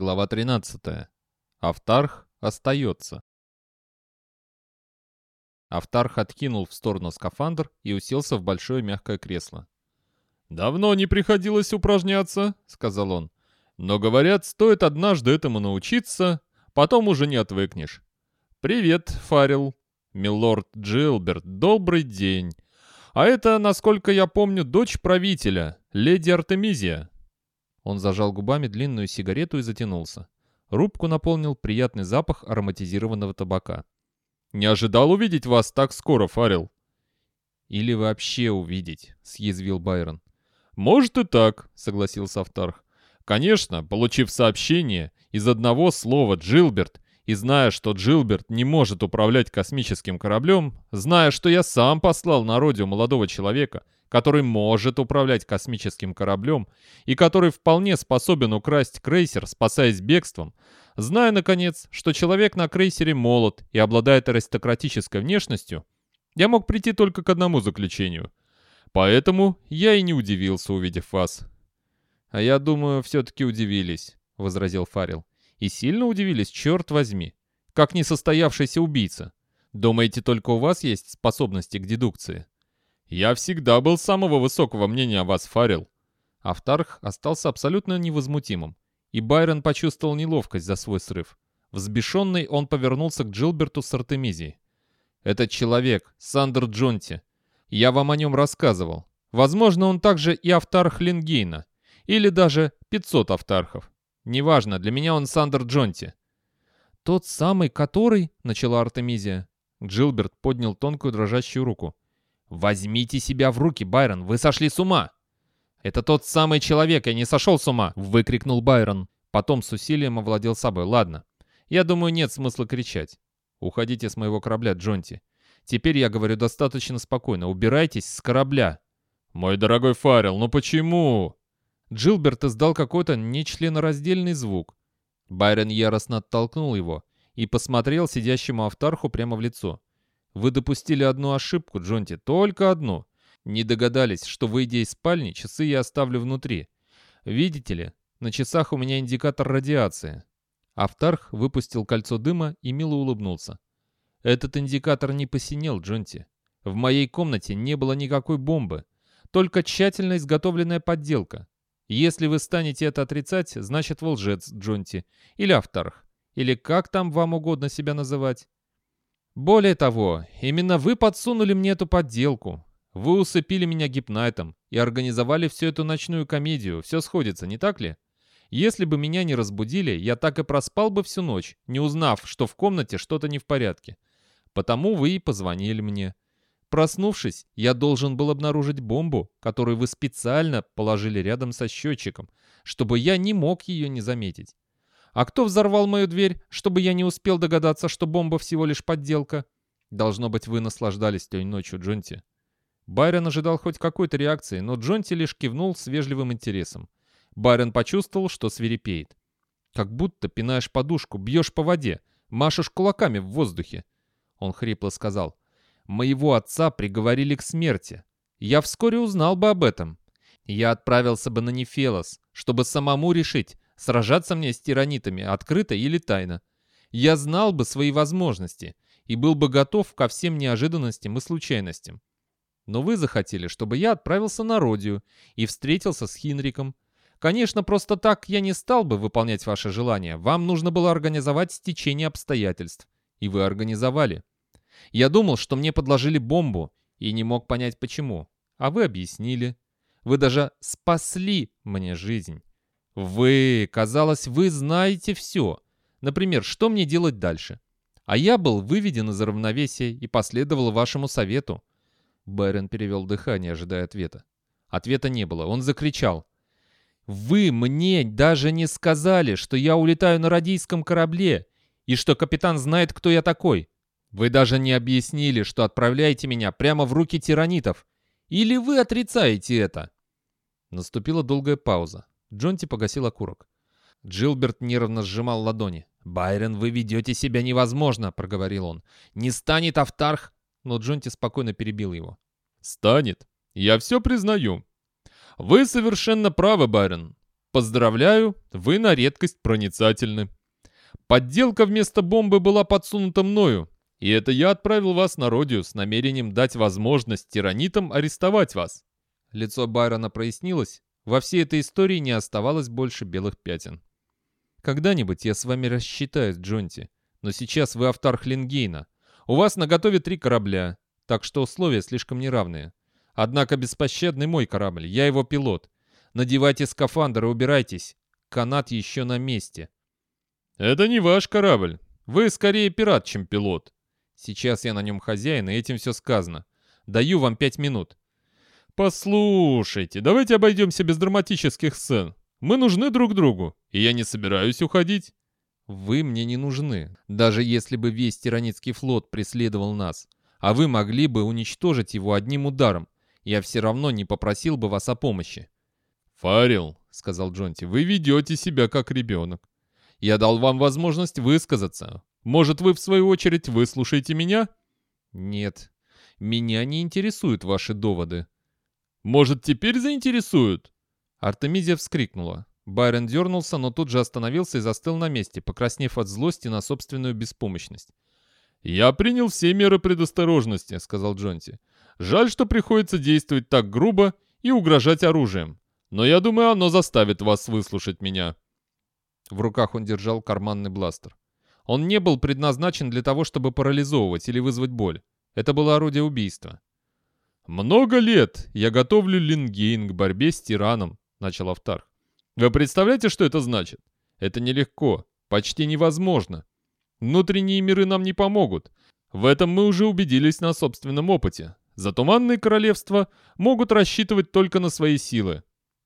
Глава 13. Автарх остается. Автарх откинул в сторону скафандр и уселся в большое мягкое кресло. «Давно не приходилось упражняться», — сказал он. «Но, говорят, стоит однажды этому научиться, потом уже не отвыкнешь. Привет, Фарил, милорд Джилберт, добрый день. А это, насколько я помню, дочь правителя, леди Артемизия». Он зажал губами длинную сигарету и затянулся. Рубку наполнил приятный запах ароматизированного табака. «Не ожидал увидеть вас так скоро, Фарил». «Или вообще увидеть», — съязвил Байрон. «Может и так», — согласился Автарх. «Конечно, получив сообщение из одного слова «Джилберт» и зная, что Джилберт не может управлять космическим кораблем, зная, что я сам послал на родину молодого человека, который может управлять космическим кораблем и который вполне способен украсть крейсер, спасаясь бегством, зная, наконец, что человек на крейсере молод и обладает аристократической внешностью, я мог прийти только к одному заключению. Поэтому я и не удивился, увидев вас. «А я думаю, все-таки удивились», — возразил Фарил. «И сильно удивились, черт возьми. Как несостоявшийся убийца. Думаете, только у вас есть способности к дедукции?» «Я всегда был самого высокого мнения о вас, Фаррил». Автарх остался абсолютно невозмутимым, и Байрон почувствовал неловкость за свой срыв. Взбешенный он повернулся к Джилберту с Артемизией. «Этот человек, Сандер Джонти. Я вам о нем рассказывал. Возможно, он также и Автарх Лингейна. Или даже 500 Автархов. Неважно, для меня он Сандер Джонти». «Тот самый, который...» — начала Артемизия. Джилберт поднял тонкую дрожащую руку. «Возьмите себя в руки, Байрон, вы сошли с ума!» «Это тот самый человек, я не сошел с ума!» — выкрикнул Байрон. Потом с усилием овладел собой. «Ладно, я думаю, нет смысла кричать. Уходите с моего корабля, Джонти. Теперь я говорю достаточно спокойно. Убирайтесь с корабля!» «Мой дорогой Фаррелл, ну почему?» Джилберт издал какой-то нечленораздельный звук. Байрон яростно оттолкнул его и посмотрел сидящему Автарху прямо в лицо. Вы допустили одну ошибку, Джонти, только одну. Не догадались, что, выйдя из спальни, часы я оставлю внутри. Видите ли, на часах у меня индикатор радиации. Автарх выпустил кольцо дыма и мило улыбнулся. Этот индикатор не посинел, Джонти. В моей комнате не было никакой бомбы, только тщательно изготовленная подделка. Если вы станете это отрицать, значит вы лжец, Джонти, или Автарх, или как там вам угодно себя называть. Более того, именно вы подсунули мне эту подделку. Вы усыпили меня гипнайтом и организовали всю эту ночную комедию. Все сходится, не так ли? Если бы меня не разбудили, я так и проспал бы всю ночь, не узнав, что в комнате что-то не в порядке. Потому вы и позвонили мне. Проснувшись, я должен был обнаружить бомбу, которую вы специально положили рядом со счетчиком, чтобы я не мог ее не заметить. А кто взорвал мою дверь, чтобы я не успел догадаться, что бомба всего лишь подделка? Должно быть, вы наслаждались той ночью, Джонти. Байрон ожидал хоть какой-то реакции, но Джонти лишь кивнул с вежливым интересом. Байрон почувствовал, что свирепеет. Как будто пинаешь подушку, бьешь по воде, машешь кулаками в воздухе. Он хрипло сказал. «Моего отца приговорили к смерти. Я вскоре узнал бы об этом. Я отправился бы на Нефелос, чтобы самому решить, сражаться мне с тиранитами открыто или тайно. Я знал бы свои возможности и был бы готов ко всем неожиданностям и случайностям. Но вы захотели, чтобы я отправился на Родию и встретился с Хинриком. Конечно, просто так я не стал бы выполнять ваше желание. Вам нужно было организовать стечение обстоятельств. И вы организовали. Я думал, что мне подложили бомбу, и не мог понять почему. А вы объяснили. Вы даже спасли мне жизнь. Вы, казалось, вы знаете все. Например, что мне делать дальше? А я был выведен из равновесия и последовал вашему совету. Байрон перевел дыхание, ожидая ответа. Ответа не было. Он закричал. «Вы мне даже не сказали, что я улетаю на радийском корабле и что капитан знает, кто я такой. Вы даже не объяснили, что отправляете меня прямо в руки тиранитов. Или вы отрицаете это?» Наступила долгая пауза. Джонти погасил окурок. Джилберт нервно сжимал ладони. «Байрон, вы ведете себя невозможно», — проговорил он. «Не станет Автарх...» Но Джонти спокойно перебил его. «Станет. Я все признаю. Вы совершенно правы, Байрон. Поздравляю, вы на редкость проницательны. Подделка вместо бомбы была подсунута мною, и это я отправил вас на Родию с намерением дать возможность тиранитам арестовать вас». Лицо Байрона прояснилось. Во всей этой истории не оставалось больше белых пятен. «Когда-нибудь я с вами рассчитаюсь, Джонти, но сейчас вы автар Хлингейна. У вас наготове три корабля, так что условия слишком неравные. Однако беспощадный мой корабль, я его пилот. Надевайте скафандр и убирайтесь. Канат еще на месте. Это не ваш корабль. Вы скорее пират, чем пилот. Сейчас я на нем хозяин, и этим все сказано. Даю вам пять минут. Послушайте, давайте обойдемся без драматических сцен. Мы нужны друг другу, и я не собираюсь уходить. Вы мне не нужны, даже если бы весь тираницкий флот преследовал нас. А вы могли бы уничтожить его одним ударом. Я все равно не попросил бы вас о помощи. «Фарил», — сказал Джонти, — «вы ведете себя как ребенок. Я дал вам возможность высказаться. Может, вы, в свою очередь, выслушаете меня?» «Нет, меня не интересуют ваши доводы». «Может, теперь заинтересуют?» Артемизия вскрикнула. Байрон дернулся, но тут же остановился и застыл на месте, покраснев от злости на собственную беспомощность. «Я принял все меры предосторожности», — сказал Джонти. «Жаль, что приходится действовать так грубо и угрожать оружием. Но я думаю, оно заставит вас выслушать меня». В руках он держал карманный бластер. Он не был предназначен для того, чтобы парализовывать или вызвать боль. Это было орудие убийства. «Много лет я готовлю Лингейн к борьбе с тираном», — начал Автарх. «Вы представляете, что это значит? Это нелегко, почти невозможно. Внутренние миры нам не помогут. В этом мы уже убедились на собственном опыте. Затуманные королевства могут рассчитывать только на свои силы.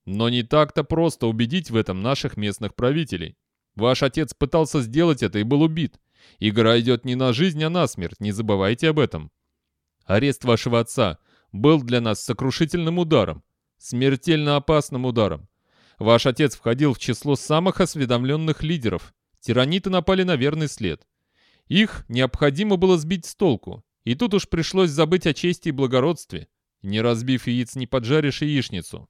Но не так-то просто убедить в этом наших местных правителей. Ваш отец пытался сделать это и был убит. Игра идет не на жизнь, а на смерть, не забывайте об этом. Арест вашего отца был для нас сокрушительным ударом, смертельно опасным ударом. Ваш отец входил в число самых осведомленных лидеров. Тираниты напали на верный след. Их необходимо было сбить с толку, и тут уж пришлось забыть о чести и благородстве. Не разбив яиц, не поджаришь яичницу.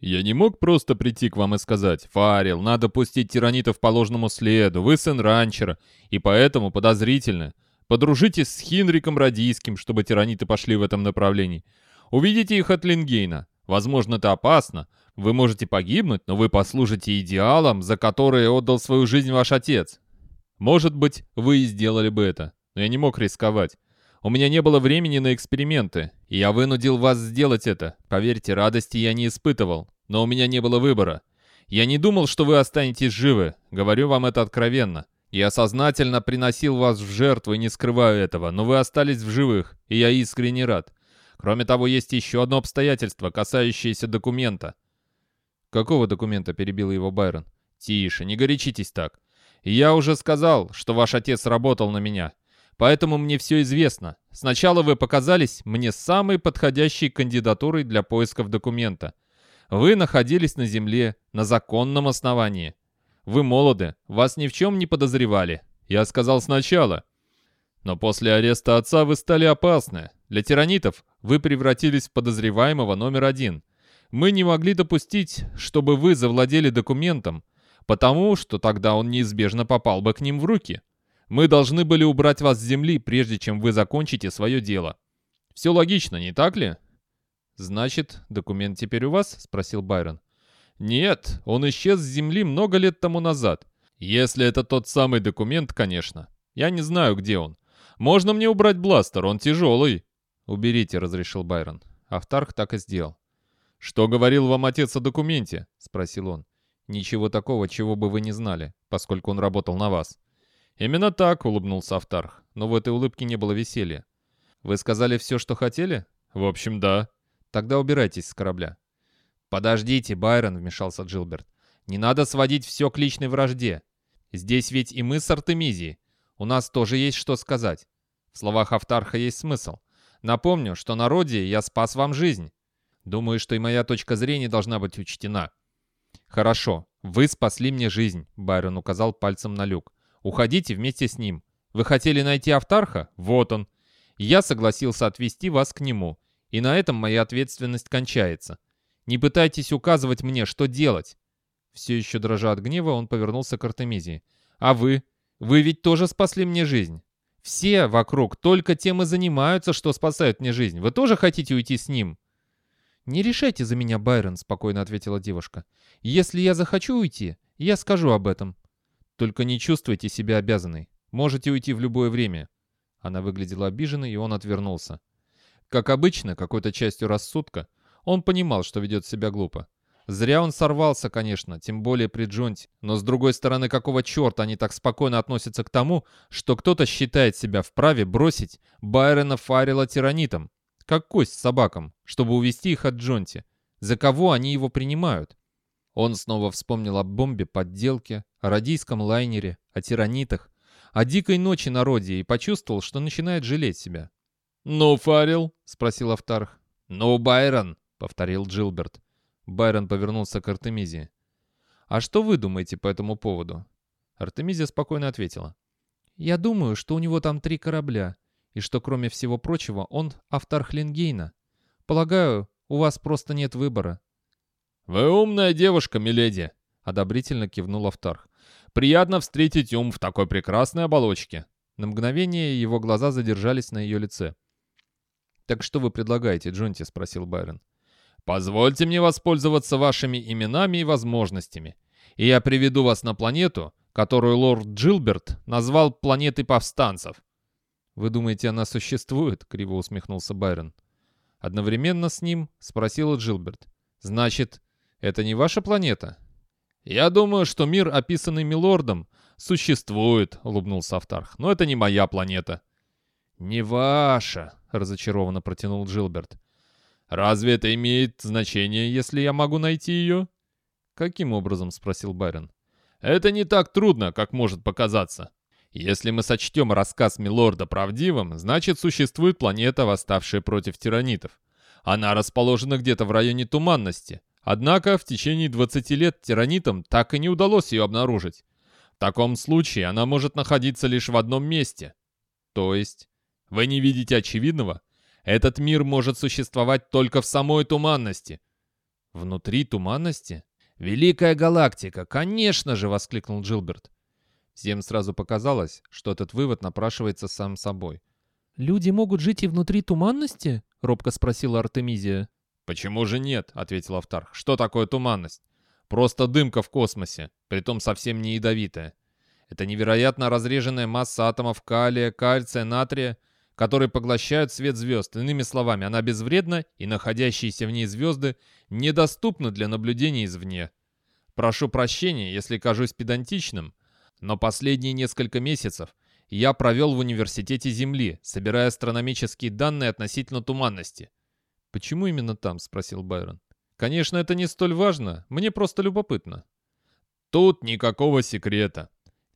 «Я не мог просто прийти к вам и сказать, «Фарил, надо пустить тиранитов по ложному следу, вы сын ранчера, и поэтому подозрительно. Подружитесь с Хинриком Радийским, чтобы тираниты пошли в этом направлении. Увидите их от Лингейна. Возможно, это опасно. Вы можете погибнуть, но вы послужите идеалам, за которые отдал свою жизнь ваш отец. Может быть, вы и сделали бы это, но я не мог рисковать. У меня не было времени на эксперименты, и я вынудил вас сделать это. Поверьте, радости я не испытывал, но у меня не было выбора. Я не думал, что вы останетесь живы, говорю вам это откровенно. Я сознательно приносил вас в жертву и не скрываю этого, но вы остались в живых, и я искренне рад. Кроме того, есть еще одно обстоятельство, касающееся документа». «Какого документа?» — перебил его Байрон. «Тише, не горячитесь так. Я уже сказал, что ваш отец работал на меня. Поэтому мне все известно. Сначала вы показались мне самой подходящей кандидатурой для поисков документа. Вы находились на земле на законном основании. Вы молоды, вас ни в чем не подозревали. Я сказал сначала. Но после ареста отца вы стали опасны. Для тиранитов вы превратились в подозреваемого номер один. Мы не могли допустить, чтобы вы завладели документом, потому что тогда он неизбежно попал бы к ним в руки. Мы должны были убрать вас с земли, прежде чем вы закончите свое дело. Все логично, не так ли?» «Значит, документ теперь у вас?» — спросил Байрон. «Нет, он исчез с земли много лет тому назад. Если это тот самый документ, конечно. Я не знаю, где он. Можно мне убрать бластер, он тяжелый». «Уберите», — разрешил Байрон. Автарх так и сделал. «Что говорил вам отец о документе?» — спросил он. «Ничего такого, чего бы вы не знали, поскольку он работал на вас». «Именно так», — улыбнулся Автарх, но в этой улыбке не было веселья. «Вы сказали все, что хотели?» «В общем, да». «Тогда убирайтесь с корабля». «Подождите, Байрон», — вмешался Джилберт. «Не надо сводить все к личной вражде. Здесь ведь и мы с Артемизией. У нас тоже есть что сказать. В словах Автарха есть смысл. Напомню, что на роде я спас вам жизнь. Думаю, что и моя точка зрения должна быть учтена». «Хорошо, вы спасли мне жизнь», — Байрон указал пальцем на люк. Уходите вместе с ним. Вы хотели найти Автарха? Вот он. Я согласился отвезти вас к нему. И на этом моя ответственность кончается. Не пытайтесь указывать мне, что делать!» Все еще дрожа от гнева, он повернулся к Артемизии. «А вы? Вы ведь тоже спасли мне жизнь. Все вокруг только тем и занимаются, что спасают мне жизнь. Вы тоже хотите уйти с ним?» «Не решайте за меня, Байрон», — спокойно ответила девушка. «Если я захочу уйти, я скажу об этом. Только не чувствуйте себя обязанной. Можете уйти в любое время». Она выглядела обиженной, и он отвернулся. Как обычно, какой-то частью рассудка, он понимал, что ведет себя глупо. Зря он сорвался, конечно, тем более при Джонте. Но с другой стороны, какого черта они так спокойно относятся к тому, что кто-то считает себя вправе бросить Байрона Фаррелла тиранитом, как кость собакам, чтобы увести их от Джонти. За кого они его принимают? Он снова вспомнил о бомбе, подделке, о радийском лайнере, о тиранитах, о дикой ночи на Роде и почувствовал, что начинает жалеть себя. «Ну, Фаррелл?» — спросил Автарх. «Ну, Байрон!» — повторил Джилберт. Байрон повернулся к Артемизе. «А что вы думаете по этому поводу?» Артемизия спокойно ответила. «Я думаю, что у него там три корабля, и что, кроме всего прочего, он автор Хлингейна. Полагаю, у вас просто нет выбора». «Вы умная девушка, миледи!» — одобрительно кивнул Автарх. «Приятно встретить ум в такой прекрасной оболочке». На мгновение его глаза задержались на ее лице. «Так что вы предлагаете, Джонти?» — спросил Байрон. Позвольте мне воспользоваться вашими именами и возможностями, и я приведу вас на планету, которую лорд Джилберт назвал планетой повстанцев». «Вы думаете, она существует?» — криво усмехнулся Байрон. Одновременно с ним спросила Джилберт. «Значит, это не ваша планета?» «Я думаю, что мир, описанный Милордом, существует», — улыбнулся Автарх. «Но это не моя планета». «Не ваша», — разочарованно протянул Джилберт. «Разве это имеет значение, если я могу найти ее?» «Каким образом?» — спросил Байрон. «Это не так трудно, как может показаться. Если мы сочтем рассказ Милорда правдивым, значит существует планета, восставшая против тиранитов. Она расположена где-то в районе Туманности. Однако в течение 20 лет тиранитам так и не удалось ее обнаружить. В таком случае она может находиться лишь в одном месте. То есть, вы не видите очевидного? Этот мир может существовать только в самой туманности. Внутри туманности? Великая галактика, конечно же, воскликнул Джилберт. Всем сразу показалось, что этот вывод напрашивается сам собой. «Люди могут жить и внутри туманности?» — робко спросила Артемизия. «Почему же нет?» — ответил Автарх. «Что такое туманность? Просто дымка в космосе, притом совсем не ядовитая. Это невероятно разреженная масса атомов калия, кальция, натрия, которые поглощают свет звезд. Иными словами, она безвредна, и находящиеся в ней звезды недоступны для наблюдения извне. Прошу прощения, если кажусь педантичным, но последние несколько месяцев я провел в университете Земли, собирая астрономические данные относительно туманности. «Почему именно там?» — спросил Байрон. «Конечно, это не столь важно, мне просто любопытно». «Тут никакого секрета.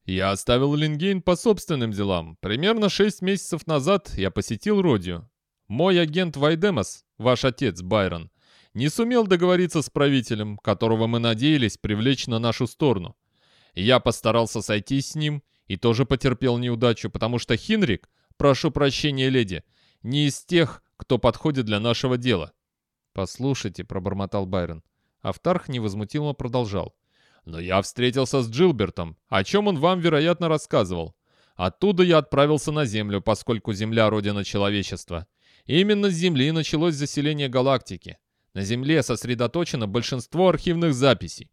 Я оставил Лингейн по собственным делам. Примерно шесть месяцев назад я посетил Родию. Мой агент Вайдемос, ваш отец Байрон, не сумел договориться с правителем, которого мы надеялись привлечь на нашу сторону. Я постарался сойтись с ним и тоже потерпел неудачу, потому что Хинрик, прошу прощения, леди, не из тех, кто подходит для нашего дела. «Послушайте», — пробормотал Байрон. Автарх невозмутимо продолжал. Но я встретился с Джилбертом, о чем он вам, вероятно, рассказывал. Оттуда я отправился на Землю, поскольку Земля — родина человечества. именно с Земли началось заселение галактики. На Земле сосредоточено большинство архивных записей.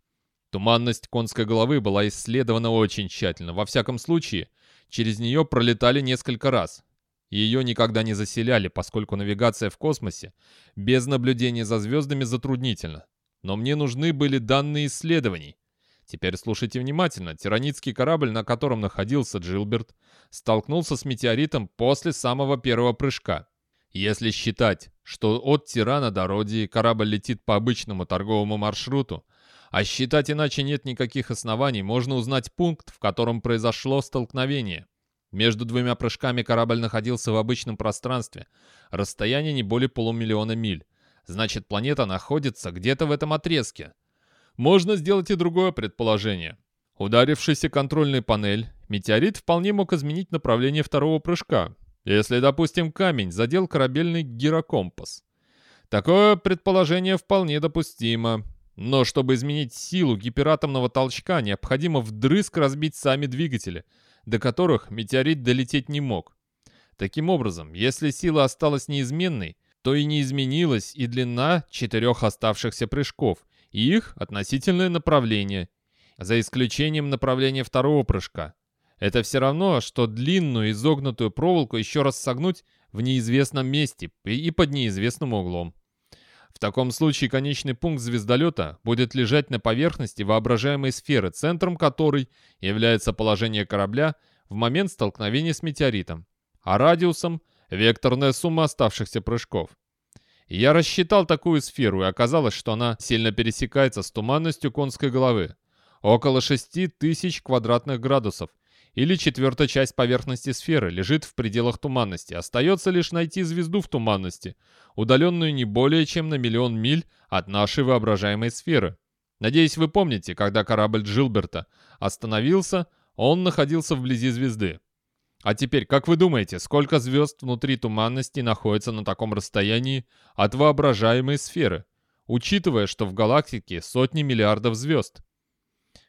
Туманность конской головы была исследована очень тщательно. Во всяком случае, через нее пролетали несколько раз. Ее никогда не заселяли, поскольку навигация в космосе без наблюдения за звездами затруднительна. Но мне нужны были данные исследований. Теперь слушайте внимательно. Тиранитский корабль, на котором находился Джилберт, столкнулся с метеоритом после самого первого прыжка. Если считать, что от Тирана до Родии корабль летит по обычному торговому маршруту, а считать иначе нет никаких оснований, можно узнать пункт, в котором произошло столкновение. Между двумя прыжками корабль находился в обычном пространстве. Расстояние не более полумиллиона миль. Значит, планета находится где-то в этом отрезке. Можно сделать и другое предположение. Ударившийся контрольный панель, метеорит вполне мог изменить направление второго прыжка, если, допустим, камень задел корабельный гирокомпас. Такое предположение вполне допустимо. Но чтобы изменить силу гиператомного толчка, необходимо вдрызг разбить сами двигатели, до которых метеорит долететь не мог. Таким образом, если сила осталась неизменной, то и не изменилась и длина четырех оставшихся прыжков, и их относительное направление, за исключением направления второго прыжка. Это все равно, что длинную изогнутую проволоку еще раз согнуть в неизвестном месте и под неизвестным углом. В таком случае конечный пункт звездолета будет лежать на поверхности воображаемой сферы, центром которой является положение корабля в момент столкновения с метеоритом, а радиусом — векторная сумма оставшихся прыжков. Я рассчитал такую сферу, и оказалось, что она сильно пересекается с туманностью конской головы. Около 6000 квадратных градусов, или четвертая часть поверхности сферы, лежит в пределах туманности. Остается лишь найти звезду в туманности, удаленную не более чем на миллион миль от нашей воображаемой сферы. Надеюсь, вы помните, когда корабль Джилберта остановился, он находился вблизи звезды. А теперь, как вы думаете, сколько звезд внутри туманности находится на таком расстоянии от воображаемой сферы, учитывая, что в галактике сотни миллиардов звезд?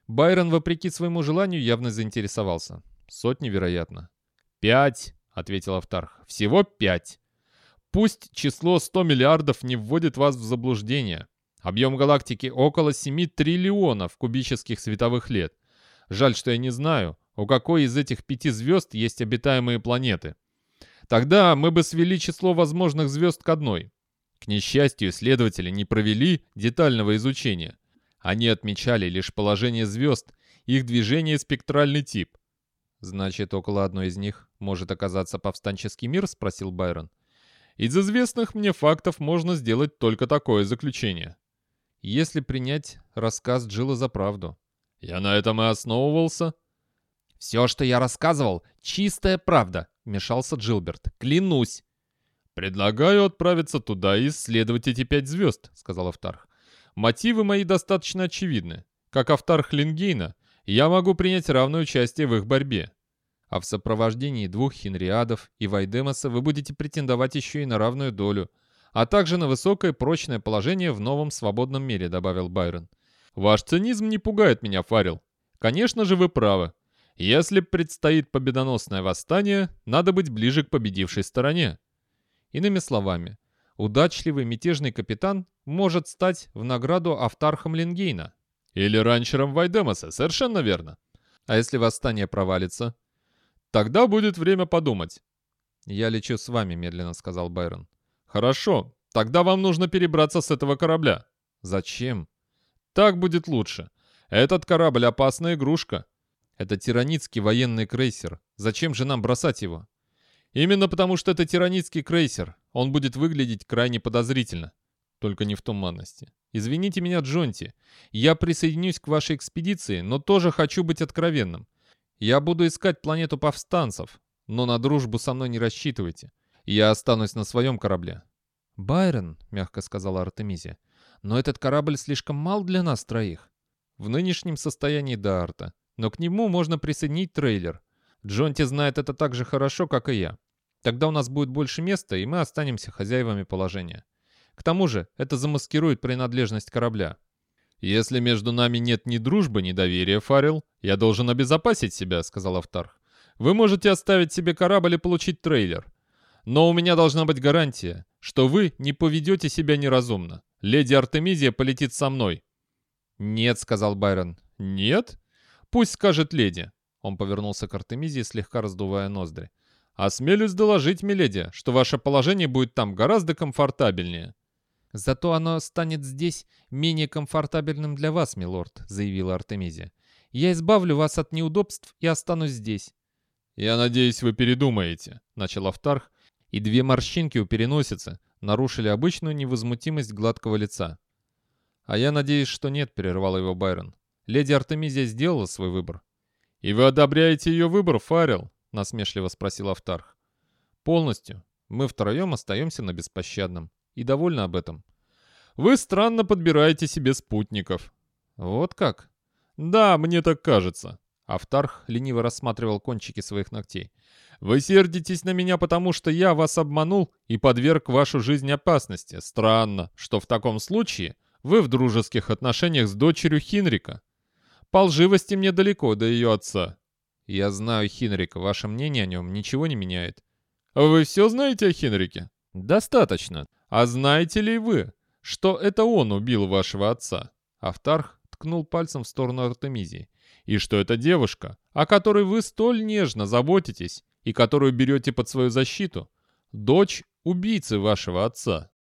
Байрон, вопреки своему желанию, явно заинтересовался. Сотни, вероятно. «Пять», — ответил Автарх. «Всего пять. Пусть число 100 миллиардов не вводит вас в заблуждение. Объем галактики около 7 триллионов кубических световых лет. Жаль, что я не знаю, у какой из этих пяти звезд есть обитаемые планеты. Тогда мы бы свели число возможных звезд к одной. К несчастью, исследователи не провели детального изучения. Они отмечали лишь положение звезд, их движение и спектральный тип. «Значит, около одной из них может оказаться повстанческий мир?» — спросил Байрон. «Из известных мне фактов можно сделать только такое заключение. Если принять рассказ Джилла за правду». «Я на этом и основывался». «Все, что я рассказывал, чистая правда», — вмешался Джилберт. «Клянусь». «Предлагаю отправиться туда и исследовать эти пять звезд», — сказал Автарх. Мотивы мои достаточно очевидны. Как автор Хлингейна, я могу принять равное участие в их борьбе. А в сопровождении двух Хенриадов и Вайдемоса вы будете претендовать еще и на равную долю, а также на высокое прочное положение в новом свободном мире», — добавил Байрон. «Ваш цинизм не пугает меня, Фарил. Конечно же, вы правы. Если предстоит победоносное восстание, надо быть ближе к победившей стороне». Иными словами, удачливый мятежный капитан может стать в награду автархом Ленгейна. Или ранчером Вайдемоса, совершенно верно. А если восстание провалится? Тогда будет время подумать. «Я лечу с вами», — медленно сказал Байрон. «Хорошо, тогда вам нужно перебраться с этого корабля». «Зачем?» «Так будет лучше. Этот корабль — опасная игрушка. Это тираницкий военный крейсер. Зачем же нам бросать его?» Именно потому, что это тираницкий крейсер. Он будет выглядеть крайне подозрительно. Только не в туманности. Извините меня, Джонти. Я присоединюсь к вашей экспедиции, но тоже хочу быть откровенным. Я буду искать планету повстанцев, но на дружбу со мной не рассчитывайте. Я останусь на своем корабле. «Байрон», — мягко сказала Артемизия, — «но этот корабль слишком мал для нас троих». В нынешнем состоянии до Арта, но к нему можно присоединить трейлер. Джонти знает это так же хорошо, как и я. Тогда у нас будет больше места, и мы останемся хозяевами положения. К тому же, это замаскирует принадлежность корабля. «Если между нами нет ни дружбы, ни доверия, Фарил, я должен обезопасить себя», — сказал Автарх. «Вы можете оставить себе корабль и получить трейлер. Но у меня должна быть гарантия, что вы не поведете себя неразумно. Леди Артемизия полетит со мной». «Нет», — сказал Байрон. «Нет? Пусть скажет леди. Он повернулся к Артемизии, слегка раздувая ноздри. «Осмелюсь доложить, миледи, что ваше положение будет там гораздо комфортабельнее». «Зато оно станет здесь менее комфортабельным для вас, милорд», — заявила Артемизия. «Я избавлю вас от неудобств и останусь здесь». «Я надеюсь, вы передумаете», — начал Автарх, и две морщинки у переносицы нарушили обычную невозмутимость гладкого лица. «А я надеюсь, что нет», — прервал его Байрон. «Леди Артемизия сделала свой выбор. «И вы одобряете ее выбор, Фаррелл?» — насмешливо спросил Автарх. «Полностью. Мы втроем остаемся на беспощадном. И довольны об этом». «Вы странно подбираете себе спутников». «Вот как?» «Да, мне так кажется». Автарх лениво рассматривал кончики своих ногтей. Вы сердитесь на меня, потому что я вас обманул и подверг вашу жизнь опасности. Странно, что в таком случае вы в дружеских отношениях с дочерью Хинрика. По лживости мне далеко до ее отца. Я знаю Хинрика, ваше мнение о нем ничего не меняет. Вы все знаете о Хинрике? Достаточно. А знаете ли вы, что это он убил вашего отца? Автарх ткнул пальцем в сторону Артемизии. И что эта девушка, о которой вы столь нежно заботитесь и которую берете под свою защиту, дочь убийцы вашего отца.